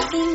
lagi